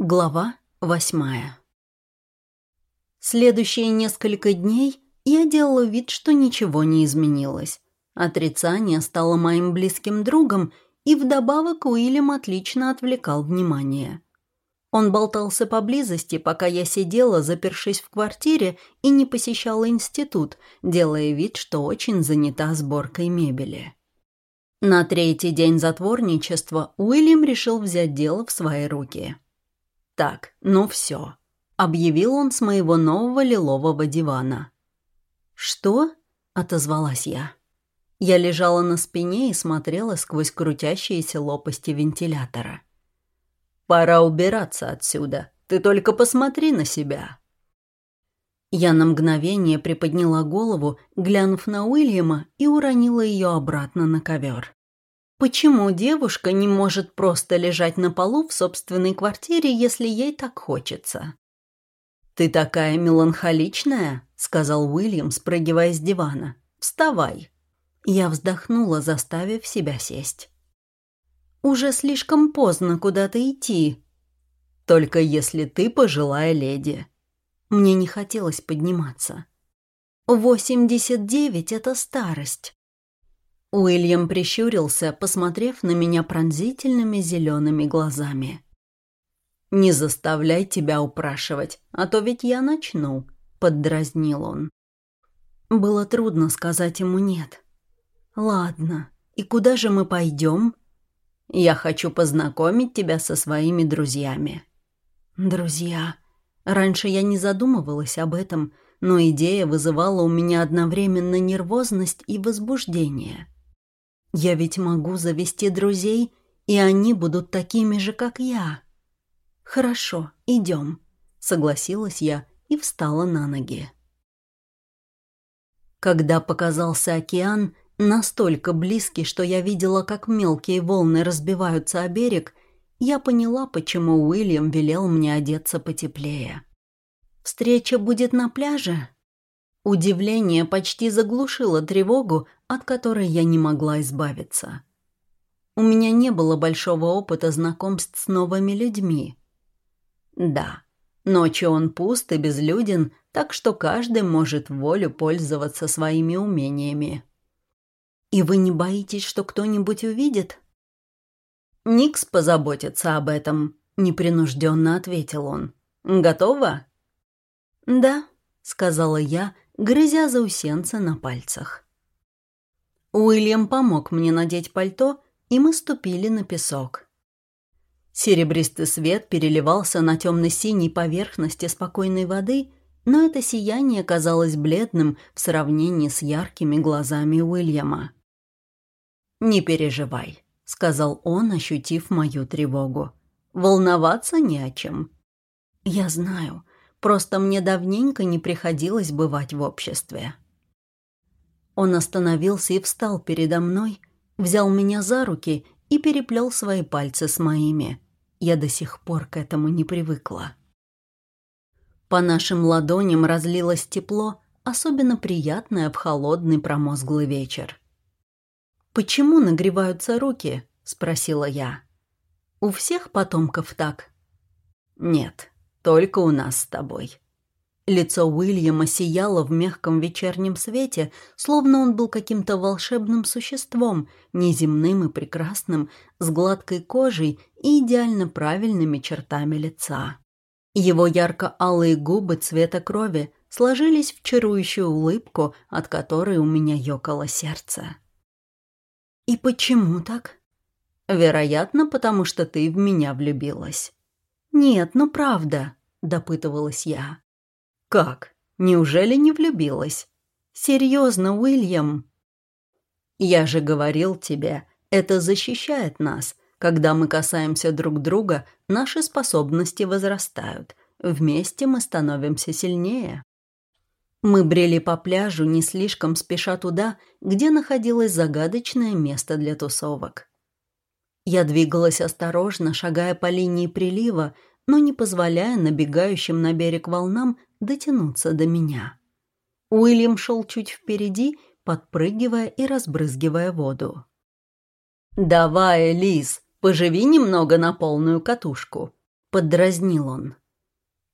Глава восьмая Следующие несколько дней я делала вид, что ничего не изменилось. Отрицание стало моим близким другом, и вдобавок Уильям отлично отвлекал внимание. Он болтался поблизости, пока я сидела, запершись в квартире, и не посещала институт, делая вид, что очень занята сборкой мебели. На третий день затворничества Уильям решил взять дело в свои руки. «Так, ну все», — объявил он с моего нового лилового дивана. «Что?» — отозвалась я. Я лежала на спине и смотрела сквозь крутящиеся лопасти вентилятора. «Пора убираться отсюда. Ты только посмотри на себя». Я на мгновение приподняла голову, глянув на Уильяма, и уронила ее обратно на ковер. Почему девушка не может просто лежать на полу в собственной квартире, если ей так хочется? «Ты такая меланхоличная», — сказал Уильям, спрыгивая с дивана. «Вставай». Я вздохнула, заставив себя сесть. «Уже слишком поздно куда-то идти». «Только если ты пожилая леди». Мне не хотелось подниматься. «Восемьдесят девять — это старость». Уильям прищурился, посмотрев на меня пронзительными зелеными глазами. «Не заставляй тебя упрашивать, а то ведь я начну», — поддразнил он. Было трудно сказать ему «нет». «Ладно, и куда же мы пойдем?» «Я хочу познакомить тебя со своими друзьями». «Друзья...» Раньше я не задумывалась об этом, но идея вызывала у меня одновременно нервозность и возбуждение. Я ведь могу завести друзей, и они будут такими же, как я. «Хорошо, идем», — согласилась я и встала на ноги. Когда показался океан, настолько близкий, что я видела, как мелкие волны разбиваются о берег, я поняла, почему Уильям велел мне одеться потеплее. «Встреча будет на пляже?» Удивление почти заглушило тревогу, от которой я не могла избавиться. У меня не было большого опыта знакомств с новыми людьми. Да, ночью он пуст и безлюден, так что каждый может волю пользоваться своими умениями. И вы не боитесь, что кто-нибудь увидит? Никс позаботится об этом, непринужденно ответил он. Готова? Да, сказала я, грызя заусенца на пальцах. Уильям помог мне надеть пальто, и мы ступили на песок. Серебристый свет переливался на темно-синей поверхности спокойной воды, но это сияние казалось бледным в сравнении с яркими глазами Уильяма. «Не переживай», — сказал он, ощутив мою тревогу. «Волноваться не о чем». «Я знаю, просто мне давненько не приходилось бывать в обществе». Он остановился и встал передо мной, взял меня за руки и переплел свои пальцы с моими. Я до сих пор к этому не привыкла. По нашим ладоням разлилось тепло, особенно приятное в холодный промозглый вечер. «Почему нагреваются руки?» — спросила я. «У всех потомков так?» «Нет, только у нас с тобой», Лицо Уильяма сияло в мягком вечернем свете, словно он был каким-то волшебным существом, неземным и прекрасным, с гладкой кожей и идеально правильными чертами лица. Его ярко-алые губы цвета крови сложились в чарующую улыбку, от которой у меня ёкало сердце. «И почему так?» «Вероятно, потому что ты в меня влюбилась». «Нет, ну правда», — допытывалась я. «Как? Неужели не влюбилась?» «Серьезно, Уильям?» «Я же говорил тебе, это защищает нас. Когда мы касаемся друг друга, наши способности возрастают. Вместе мы становимся сильнее». Мы брели по пляжу, не слишком спеша туда, где находилось загадочное место для тусовок. Я двигалась осторожно, шагая по линии прилива, но не позволяя набегающим на берег волнам дотянуться до меня. Уильям шел чуть впереди, подпрыгивая и разбрызгивая воду. «Давай, Лиз, поживи немного на полную катушку», — поддразнил он.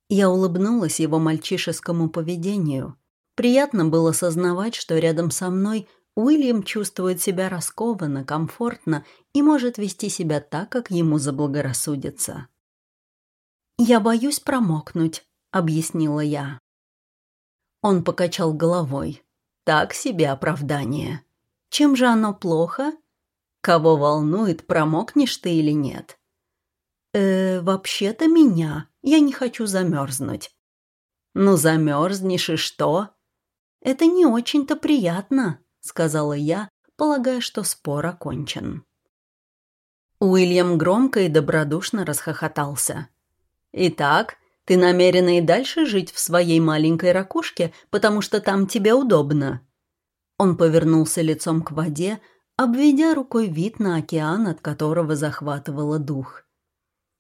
Я улыбнулась его мальчишескому поведению. Приятно было сознавать, что рядом со мной Уильям чувствует себя раскованно, комфортно и может вести себя так, как ему заблагорассудится. «Я боюсь промокнуть», — объяснила я. Он покачал головой. «Так себе оправдание. Чем же оно плохо? Кого волнует, промокнешь ты или нет?» «Э, вообще-то меня. Я не хочу замерзнуть». «Ну, замерзнешь и что?» «Это не очень-то приятно», — сказала я, полагая, что спор окончен. Уильям громко и добродушно расхохотался. «Итак, ты намерена и дальше жить в своей маленькой ракушке, потому что там тебе удобно?» Он повернулся лицом к воде, обведя рукой вид на океан, от которого захватывало дух.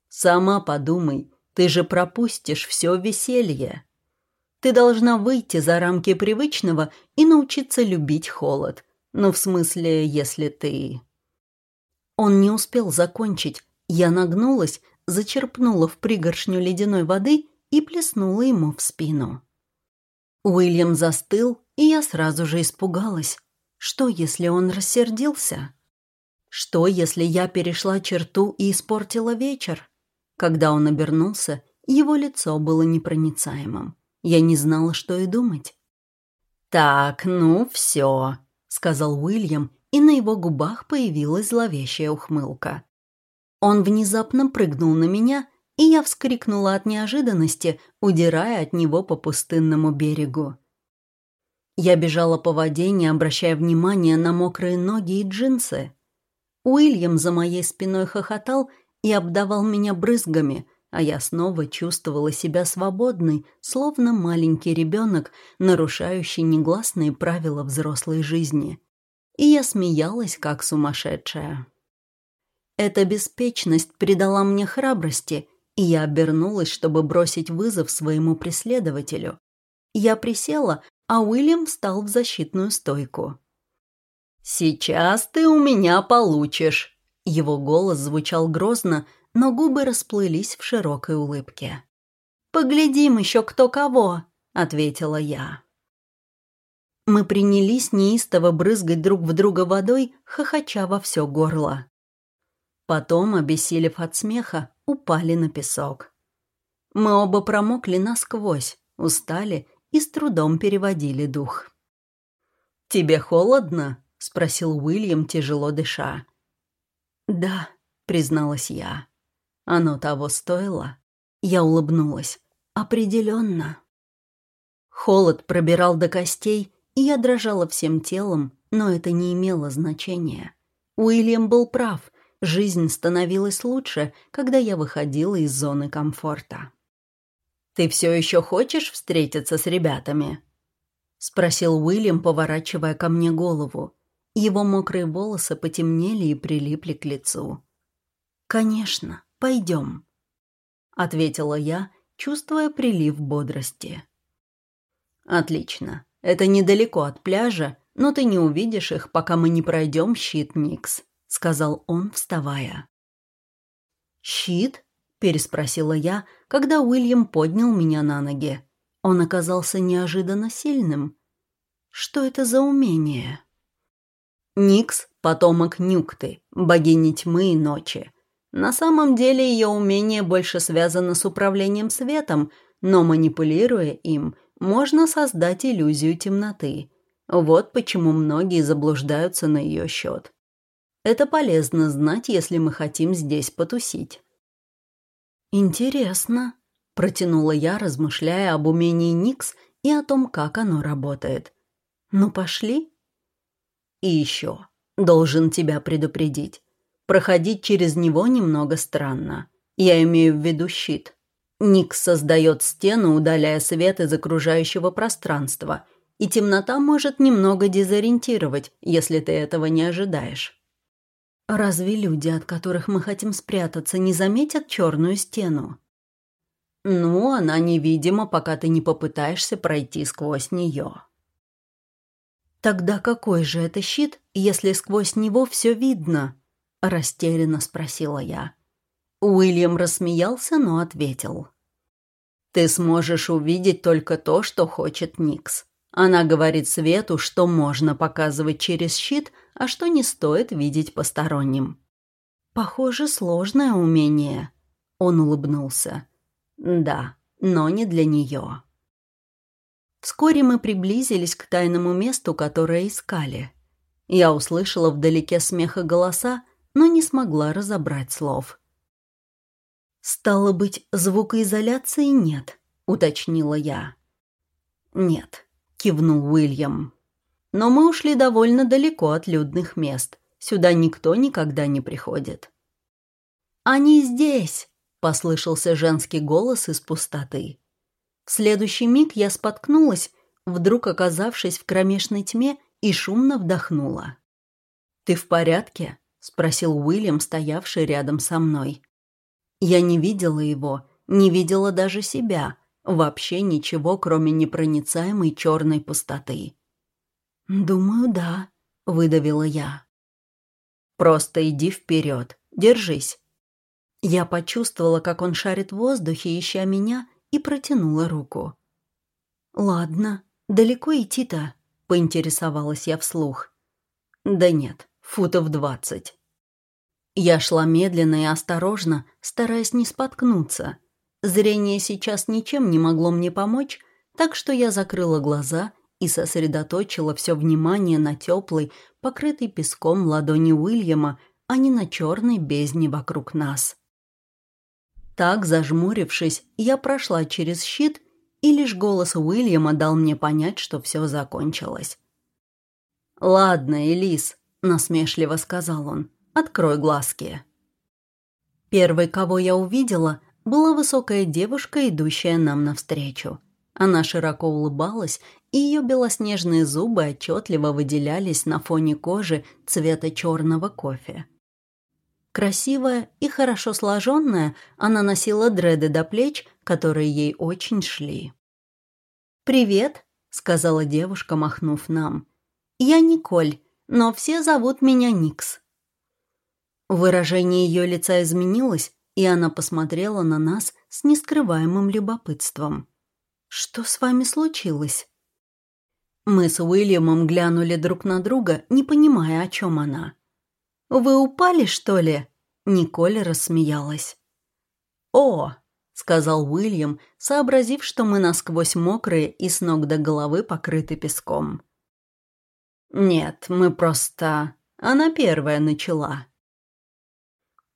«Сама подумай, ты же пропустишь все веселье. Ты должна выйти за рамки привычного и научиться любить холод. Ну, в смысле, если ты...» Он не успел закончить. Я нагнулась, зачерпнула в пригоршню ледяной воды и плеснула ему в спину. Уильям застыл, и я сразу же испугалась. Что, если он рассердился? Что, если я перешла черту и испортила вечер? Когда он обернулся, его лицо было непроницаемым. Я не знала, что и думать. «Так, ну все», — сказал Уильям, и на его губах появилась зловещая ухмылка. Он внезапно прыгнул на меня, и я вскрикнула от неожиданности, удирая от него по пустынному берегу. Я бежала по воде, не обращая внимания на мокрые ноги и джинсы. Уильям за моей спиной хохотал и обдавал меня брызгами — а я снова чувствовала себя свободной, словно маленький ребенок, нарушающий негласные правила взрослой жизни. И я смеялась, как сумасшедшая. Эта беспечность придала мне храбрости, и я обернулась, чтобы бросить вызов своему преследователю. Я присела, а Уильям встал в защитную стойку. «Сейчас ты у меня получишь!» Его голос звучал грозно, но губы расплылись в широкой улыбке. «Поглядим еще кто кого», — ответила я. Мы принялись неистово брызгать друг в друга водой, хохоча во все горло. Потом, обессилев от смеха, упали на песок. Мы оба промокли насквозь, устали и с трудом переводили дух. «Тебе холодно?» — спросил Уильям, тяжело дыша. «Да», — призналась я. Оно того стоило? Я улыбнулась. Определенно. Холод пробирал до костей, и я дрожала всем телом, но это не имело значения. Уильям был прав. Жизнь становилась лучше, когда я выходила из зоны комфорта. «Ты все еще хочешь встретиться с ребятами?» — спросил Уильям, поворачивая ко мне голову. Его мокрые волосы потемнели и прилипли к лицу. «Конечно», «Пойдем», — ответила я, чувствуя прилив бодрости. «Отлично. Это недалеко от пляжа, но ты не увидишь их, пока мы не пройдем щит Никс», — сказал он, вставая. «Щит?» — переспросила я, когда Уильям поднял меня на ноги. Он оказался неожиданно сильным. «Что это за умение?» «Никс — потомок Нюкты, богини тьмы и ночи. На самом деле ее умение больше связано с управлением светом, но манипулируя им, можно создать иллюзию темноты. Вот почему многие заблуждаются на ее счет. Это полезно знать, если мы хотим здесь потусить. «Интересно», — протянула я, размышляя об умении Никс и о том, как оно работает. «Ну, пошли?» «И еще, должен тебя предупредить. Проходить через него немного странно. Я имею в виду щит. Никс создает стену, удаляя свет из окружающего пространства, и темнота может немного дезориентировать, если ты этого не ожидаешь. Разве люди, от которых мы хотим спрятаться, не заметят черную стену? Ну, она невидима, пока ты не попытаешься пройти сквозь нее. Тогда какой же это щит, если сквозь него все видно? — растерянно спросила я. Уильям рассмеялся, но ответил. «Ты сможешь увидеть только то, что хочет Никс. Она говорит Свету, что можно показывать через щит, а что не стоит видеть посторонним». «Похоже, сложное умение», — он улыбнулся. «Да, но не для нее». Вскоре мы приблизились к тайному месту, которое искали. Я услышала вдалеке смеха голоса, но не смогла разобрать слов. «Стало быть, звукоизоляции нет», — уточнила я. «Нет», — кивнул Уильям. «Но мы ушли довольно далеко от людных мест. Сюда никто никогда не приходит». «Они здесь!» — послышался женский голос из пустоты. В следующий миг я споткнулась, вдруг оказавшись в кромешной тьме и шумно вдохнула. «Ты в порядке?» — спросил Уильям, стоявший рядом со мной. Я не видела его, не видела даже себя, вообще ничего, кроме непроницаемой черной пустоты. «Думаю, да», — выдавила я. «Просто иди вперед, держись». Я почувствовала, как он шарит в воздухе, ища меня, и протянула руку. «Ладно, далеко идти-то?» — поинтересовалась я вслух. «Да нет, футов двадцать». Я шла медленно и осторожно, стараясь не споткнуться. Зрение сейчас ничем не могло мне помочь, так что я закрыла глаза и сосредоточила все внимание на теплой, покрытой песком ладони Уильяма, а не на черной бездне вокруг нас. Так, зажмурившись, я прошла через щит, и лишь голос Уильяма дал мне понять, что все закончилось. «Ладно, Элис», — насмешливо сказал он, — «открой глазки». Первой, кого я увидела, была высокая девушка, идущая нам навстречу. Она широко улыбалась, и ее белоснежные зубы отчетливо выделялись на фоне кожи цвета черного кофе. Красивая и хорошо сложенная, она носила дреды до плеч, которые ей очень шли. «Привет», — сказала девушка, махнув нам. «Я Николь, но все зовут меня Никс». Выражение ее лица изменилось, и она посмотрела на нас с нескрываемым любопытством. «Что с вами случилось?» Мы с Уильямом глянули друг на друга, не понимая, о чем она. «Вы упали, что ли?» Николь рассмеялась. «О!» — сказал Уильям, сообразив, что мы насквозь мокрые и с ног до головы покрыты песком. «Нет, мы просто...» Она первая начала.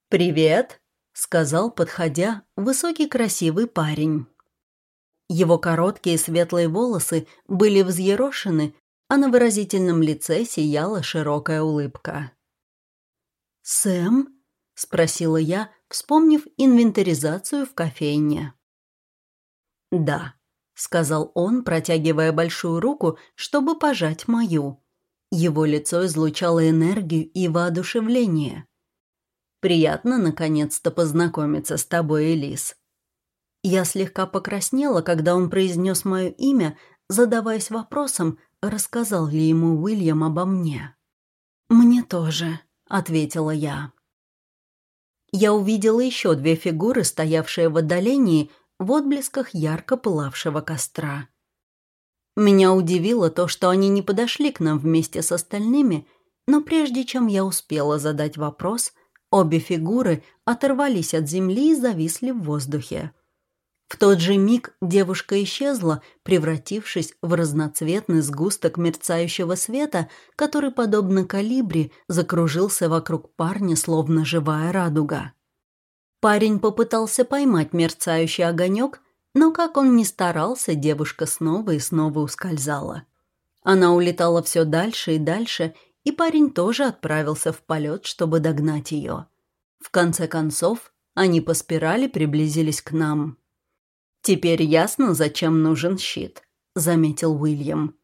«Привет!» — сказал, подходя, высокий красивый парень. Его короткие светлые волосы были взъерошены, а на выразительном лице сияла широкая улыбка. «Сэм?» — спросила я, вспомнив инвентаризацию в кофейне. «Да», — сказал он, протягивая большую руку, чтобы пожать мою. Его лицо излучало энергию и воодушевление. «Приятно, наконец-то, познакомиться с тобой, Элис». Я слегка покраснела, когда он произнес мое имя, задаваясь вопросом, рассказал ли ему Уильям обо мне. «Мне тоже», — ответила я. Я увидела еще две фигуры, стоявшие в отдалении, в отблесках ярко пылавшего костра. Меня удивило то, что они не подошли к нам вместе с остальными, но прежде чем я успела задать вопрос, обе фигуры оторвались от земли и зависли в воздухе. В тот же миг девушка исчезла, превратившись в разноцветный сгусток мерцающего света, который, подобно калибри, закружился вокруг парня, словно живая радуга. Парень попытался поймать мерцающий огонек, но как он ни старался, девушка снова и снова ускользала. Она улетала все дальше и дальше, и парень тоже отправился в полет, чтобы догнать ее. В конце концов, они по спирали приблизились к нам. «Теперь ясно, зачем нужен щит», — заметил Уильям.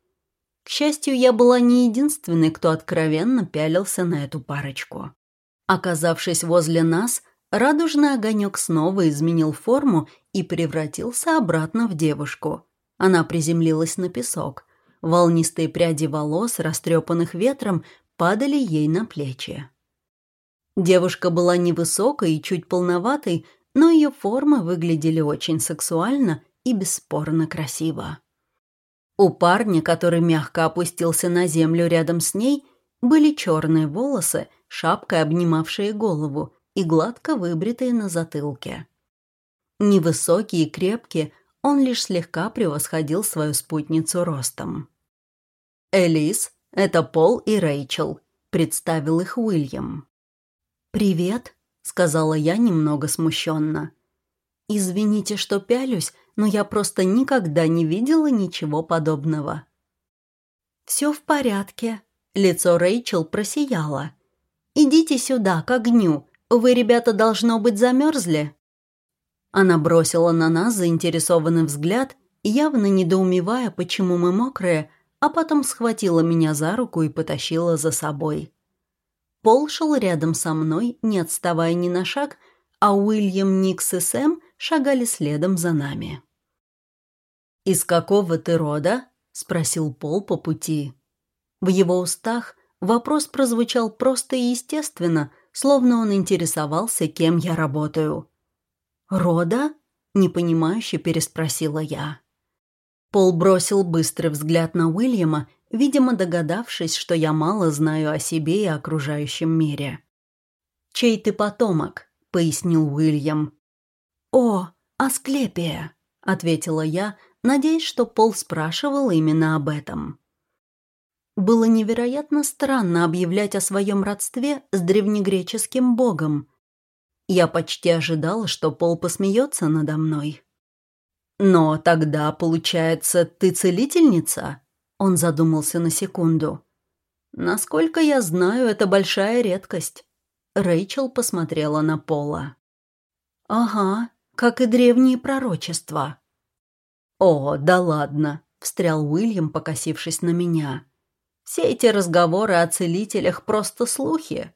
К счастью, я была не единственной, кто откровенно пялился на эту парочку. Оказавшись возле нас, радужный огонек снова изменил форму и превратился обратно в девушку. Она приземлилась на песок. Волнистые пряди волос, растрепанных ветром, падали ей на плечи. Девушка была невысокой и чуть полноватой, но ее формы выглядели очень сексуально и бесспорно красиво. У парня, который мягко опустился на землю рядом с ней, были черные волосы, шапкой обнимавшие голову и гладко выбритые на затылке. Невысокий и крепкий, он лишь слегка превосходил свою спутницу ростом. «Элис, это Пол и Рэйчел», — представил их Уильям. «Привет», — сказала я немного смущенно. «Извините, что пялюсь, но я просто никогда не видела ничего подобного». «Все в порядке», — лицо Рэйчел просияло. «Идите сюда, к огню. Вы, ребята, должно быть, замерзли?» Она бросила на нас заинтересованный взгляд, явно недоумевая, почему мы мокрые, а потом схватила меня за руку и потащила за собой. Пол шел рядом со мной, не отставая ни на шаг, а Уильям, Никс и Сэм шагали следом за нами. «Из какого ты рода?» — спросил Пол по пути. В его устах вопрос прозвучал просто и естественно, словно он интересовался, кем я работаю. «Рода?» — непонимающе переспросила я. Пол бросил быстрый взгляд на Уильяма, видимо, догадавшись, что я мало знаю о себе и окружающем мире. «Чей ты потомок?» — пояснил Уильям. «О, Асклепия», — ответила я, надеясь, что Пол спрашивал именно об этом. Было невероятно странно объявлять о своем родстве с древнегреческим богом, я почти ожидала, что Пол посмеется надо мной. «Но тогда, получается, ты целительница?» Он задумался на секунду. «Насколько я знаю, это большая редкость». Рэйчел посмотрела на Пола. «Ага, как и древние пророчества». «О, да ладно», — встрял Уильям, покосившись на меня. «Все эти разговоры о целителях — просто слухи.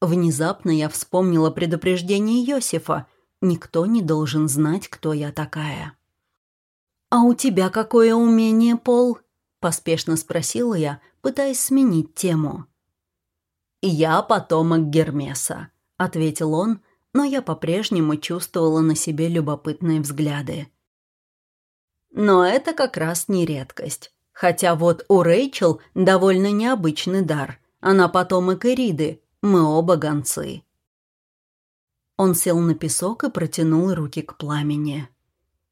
Внезапно я вспомнила предупреждение Йосифа. Никто не должен знать, кто я такая. «А у тебя какое умение, Пол?» – поспешно спросила я, пытаясь сменить тему. «Я потомок Гермеса», – ответил он, но я по-прежнему чувствовала на себе любопытные взгляды. Но это как раз не редкость. Хотя вот у Рэйчел довольно необычный дар. Она потомок Эриды, мы оба гонцы». Он сел на песок и протянул руки к пламени.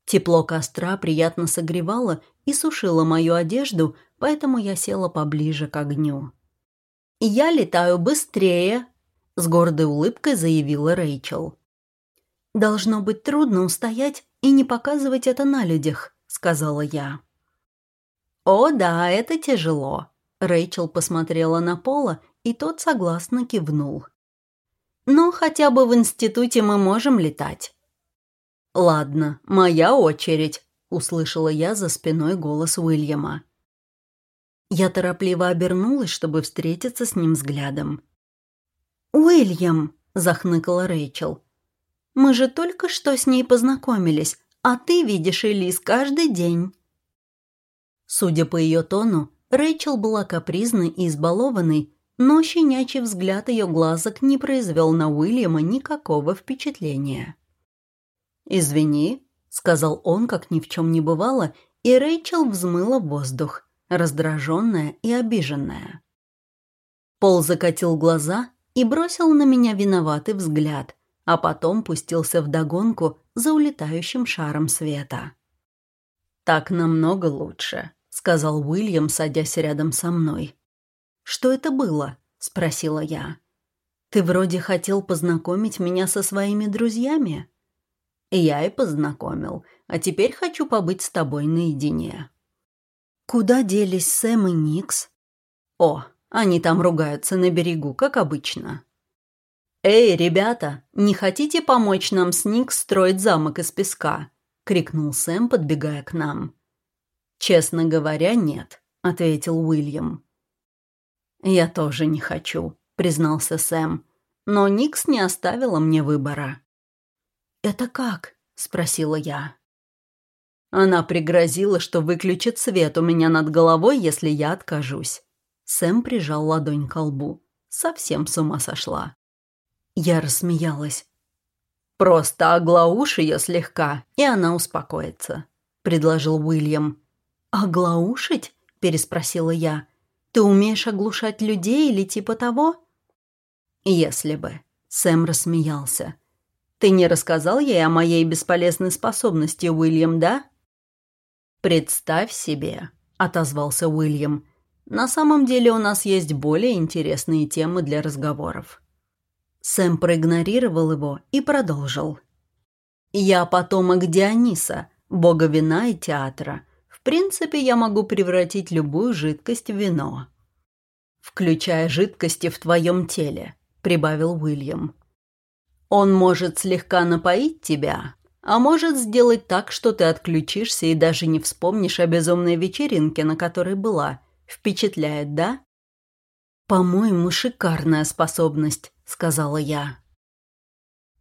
Тепло костра приятно согревало и сушило мою одежду, поэтому я села поближе к огню. «Я летаю быстрее», — с гордой улыбкой заявила Рэйчел. «Должно быть трудно устоять и не показывать это на людях», — сказала я. «О, да, это тяжело», — Рэйчел посмотрела на Пола и тот согласно кивнул. «Но хотя бы в институте мы можем летать». «Ладно, моя очередь», — услышала я за спиной голос Уильяма. Я торопливо обернулась, чтобы встретиться с ним взглядом. «Уильям!» — захныкала Рэйчел. «Мы же только что с ней познакомились, а ты видишь Элис каждый день». Судя по ее тону, Рэйчел была капризной и избалованной, но щенячий взгляд ее глазок не произвел на Уильяма никакого впечатления. «Извини», — сказал он, как ни в чем не бывало, и Рэйчел взмыла воздух, раздраженная и обиженная. Пол закатил глаза и бросил на меня виноватый взгляд, а потом пустился в догонку за улетающим шаром света. «Так намного лучше», — сказал Уильям, садясь рядом со мной. «Что это было?» — спросила я. «Ты вроде хотел познакомить меня со своими друзьями?» «Я и познакомил, а теперь хочу побыть с тобой наедине». «Куда делись Сэм и Никс?» «О, они там ругаются на берегу, как обычно». «Эй, ребята, не хотите помочь нам с Никс строить замок из песка?» — крикнул Сэм, подбегая к нам. «Честно говоря, нет», — ответил Уильям. «Я тоже не хочу», — признался Сэм. «Но Никс не оставила мне выбора». «Это как?» — спросила я. Она пригрозила, что выключит свет у меня над головой, если я откажусь. Сэм прижал ладонь к лбу. Совсем с ума сошла. Я рассмеялась. «Просто оглаушь ее слегка, и она успокоится», — предложил Уильям. «Оглаушить?» — переспросила я. «Ты умеешь оглушать людей или типа того?» «Если бы», — Сэм рассмеялся. «Ты не рассказал ей о моей бесполезной способности, Уильям, да?» «Представь себе», — отозвался Уильям. «На самом деле у нас есть более интересные темы для разговоров». Сэм проигнорировал его и продолжил. «Я потомок Диониса, бога вина и театра. Принципе, я могу превратить любую жидкость в вино». «Включая жидкости в твоем теле», — прибавил Уильям. «Он может слегка напоить тебя, а может сделать так, что ты отключишься и даже не вспомнишь о безумной вечеринке, на которой была. Впечатляет, да?» «По-моему, шикарная способность», — сказала я.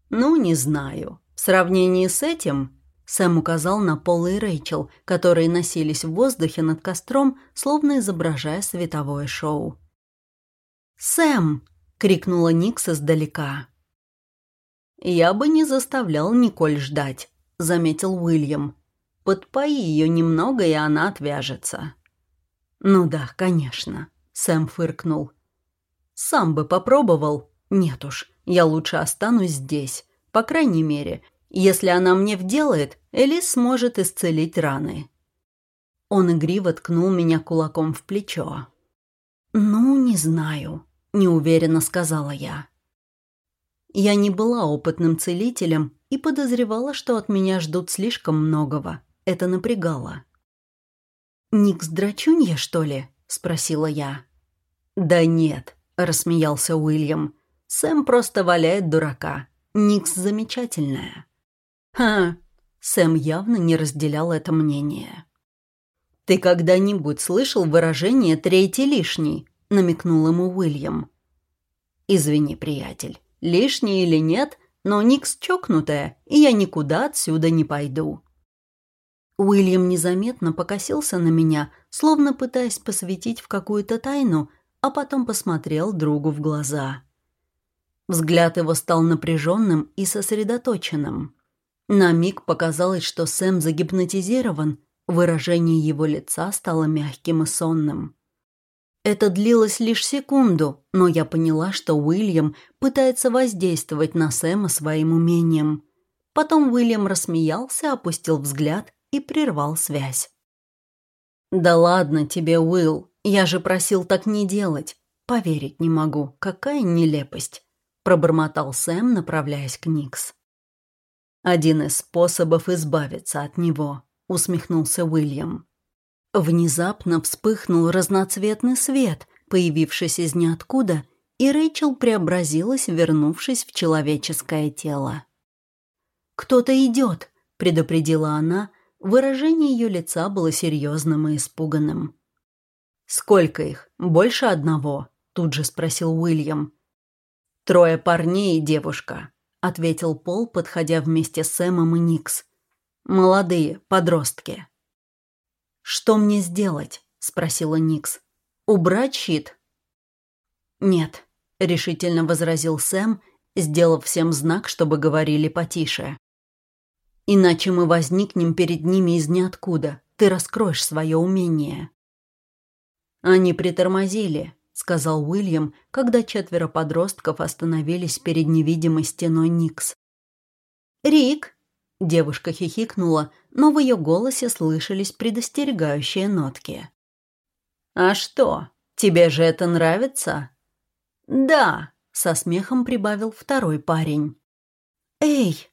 «Ну, не знаю. В сравнении с этим...» Сэм указал на Пола и Рэйчел, которые носились в воздухе над костром, словно изображая световое шоу. «Сэм!» — крикнула Никс издалека. «Я бы не заставлял Николь ждать», — заметил Уильям. «Подпои ее немного, и она отвяжется». «Ну да, конечно», — Сэм фыркнул. «Сам бы попробовал. Нет уж, я лучше останусь здесь. По крайней мере, если она мне вделает, Элис сможет исцелить раны». Он игриво ткнул меня кулаком в плечо. «Ну, не знаю», — неуверенно сказала я. Я не была опытным целителем и подозревала, что от меня ждут слишком многого. Это напрягало. «Никс драчунья, что ли?» — спросила я. «Да нет», — рассмеялся Уильям. «Сэм просто валяет дурака. Никс замечательная». «Ха!» — Сэм явно не разделял это мнение. «Ты когда-нибудь слышал выражение «третий лишний»?» — намекнул ему Уильям. «Извини, приятель, лишний или нет, но Никс чокнутая, и я никуда отсюда не пойду». Уильям незаметно покосился на меня, словно пытаясь посвятить в какую-то тайну, а потом посмотрел другу в глаза. Взгляд его стал напряженным и сосредоточенным. На миг показалось, что Сэм загипнотизирован, выражение его лица стало мягким и сонным. Это длилось лишь секунду, но я поняла, что Уильям пытается воздействовать на Сэма своим умением. Потом Уильям рассмеялся, опустил взгляд и прервал связь. «Да ладно тебе, Уилл, я же просил так не делать. Поверить не могу, какая нелепость», – пробормотал Сэм, направляясь к Никс. «Один из способов избавиться от него», – усмехнулся Уильям. Внезапно вспыхнул разноцветный свет, появившись из ниоткуда, и Рэйчел преобразилась, вернувшись в человеческое тело. «Кто-то идет», — предупредила она, Выражение ее лица было серьезным и испуганным. «Сколько их? Больше одного?» – тут же спросил Уильям. «Трое парней и девушка», – ответил Пол, подходя вместе с Сэмом и Никс. «Молодые, подростки». «Что мне сделать?» – спросила Никс. «Убрать щит?» «Нет», – решительно возразил Сэм, сделав всем знак, чтобы говорили потише. Иначе мы возникнем перед ними из ниоткуда. Ты раскроешь свое умение». «Они притормозили», — сказал Уильям, когда четверо подростков остановились перед невидимой стеной Никс. «Рик!» — девушка хихикнула, но в ее голосе слышались предостерегающие нотки. «А что, тебе же это нравится?» «Да», — со смехом прибавил второй парень. «Эй!»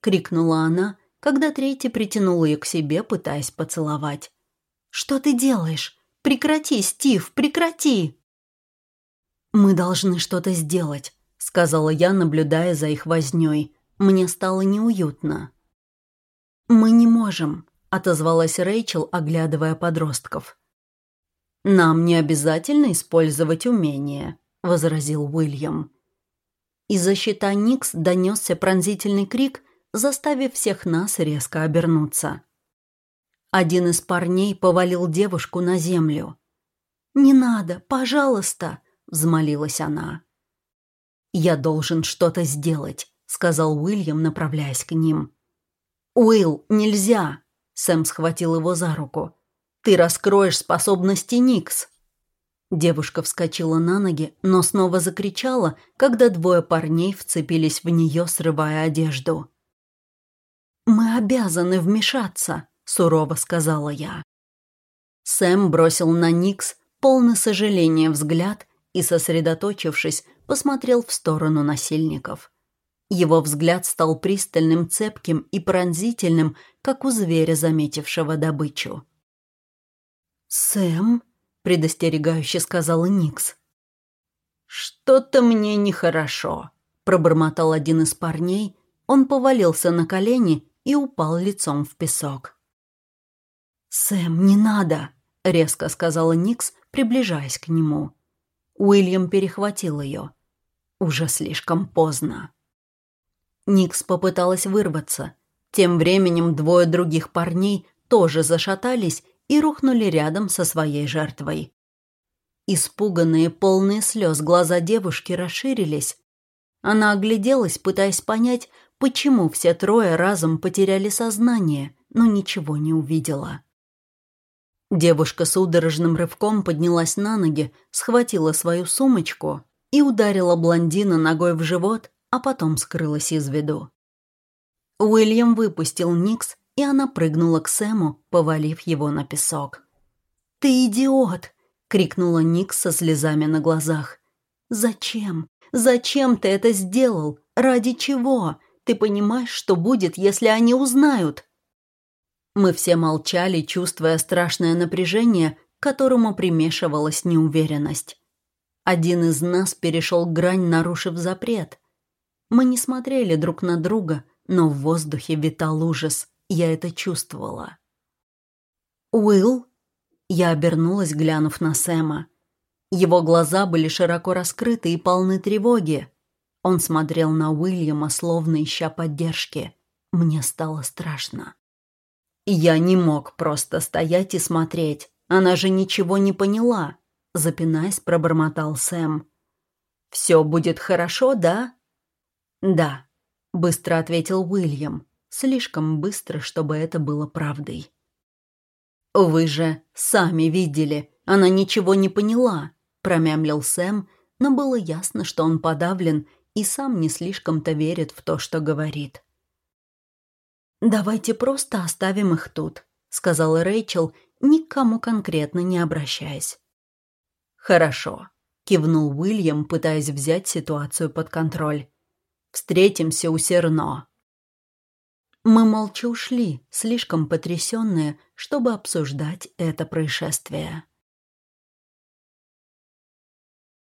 крикнула она, когда третий притянул ее к себе, пытаясь поцеловать. «Что ты делаешь? Прекрати, Стив, прекрати!» «Мы должны что-то сделать», — сказала я, наблюдая за их вознёй. Мне стало неуютно. «Мы не можем», — отозвалась Рэйчел, оглядывая подростков. «Нам не обязательно использовать умение», — возразил Уильям. Из-за щита Никс донесся пронзительный крик, заставив всех нас резко обернуться. Один из парней повалил девушку на землю. «Не надо, пожалуйста!» — взмолилась она. «Я должен что-то сделать», — сказал Уильям, направляясь к ним. «Уилл, нельзя!» — Сэм схватил его за руку. «Ты раскроешь способности Никс!» Девушка вскочила на ноги, но снова закричала, когда двое парней вцепились в нее, срывая одежду. «Мы обязаны вмешаться», — сурово сказала я. Сэм бросил на Никс полный сожаления взгляд и, сосредоточившись, посмотрел в сторону насильников. Его взгляд стал пристальным, цепким и пронзительным, как у зверя, заметившего добычу. «Сэм?» — предостерегающе сказала Никс. «Что-то мне нехорошо», — пробормотал один из парней. Он повалился на колени и упал лицом в песок. «Сэм, не надо!» — резко сказала Никс, приближаясь к нему. Уильям перехватил ее. Уже слишком поздно. Никс попыталась вырваться. Тем временем двое других парней тоже зашатались и рухнули рядом со своей жертвой. Испуганные, полные слез глаза девушки расширились. Она огляделась, пытаясь понять, почему все трое разом потеряли сознание, но ничего не увидела. Девушка судорожным рывком поднялась на ноги, схватила свою сумочку и ударила блондина ногой в живот, а потом скрылась из виду. Уильям выпустил Никс, и она прыгнула к Сэму, повалив его на песок. «Ты идиот!» — крикнула Никс со слезами на глазах. «Зачем? Зачем ты это сделал? Ради чего? Ты понимаешь, что будет, если они узнают?» Мы все молчали, чувствуя страшное напряжение, к которому примешивалась неуверенность. Один из нас перешел грань, нарушив запрет. Мы не смотрели друг на друга, но в воздухе витал ужас. Я это чувствовала. «Уилл?» Я обернулась, глянув на Сэма. Его глаза были широко раскрыты и полны тревоги. Он смотрел на Уильяма, словно ища поддержки. Мне стало страшно. Я не мог просто стоять и смотреть. Она же ничего не поняла. Запинаясь, пробормотал Сэм. «Все будет хорошо, да?» «Да», — быстро ответил Уильям. Слишком быстро, чтобы это было правдой. «Вы же сами видели, она ничего не поняла», — промямлил Сэм, но было ясно, что он подавлен и сам не слишком-то верит в то, что говорит. «Давайте просто оставим их тут», — сказала Рэйчел, никому конкретно не обращаясь. «Хорошо», — кивнул Уильям, пытаясь взять ситуацию под контроль. «Встретимся у Серно». Мы молча ушли, слишком потрясенные, чтобы обсуждать это происшествие.